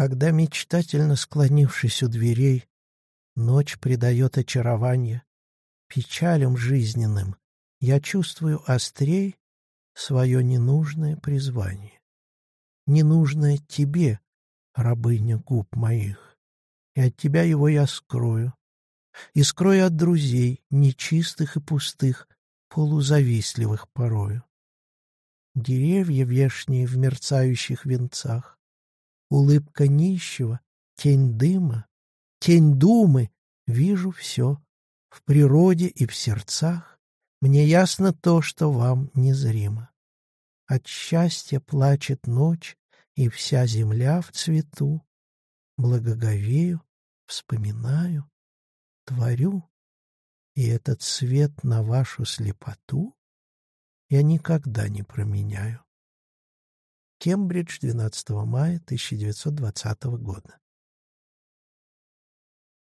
Когда, мечтательно склонившись у дверей, Ночь придает очарование Печалям жизненным, Я чувствую острей Свое ненужное призвание. Ненужное тебе, рабыня губ моих, И от тебя его я скрою. И скрою от друзей, нечистых и пустых, Полузавистливых порою. Деревья вешние в мерцающих венцах, Улыбка нищего, тень дыма, тень думы, вижу все. В природе и в сердцах мне ясно то, что вам незримо. От счастья плачет ночь, и вся земля в цвету. Благоговею, вспоминаю, творю, и этот свет на вашу слепоту я никогда не променяю. Кембридж, 12 мая 1920 года.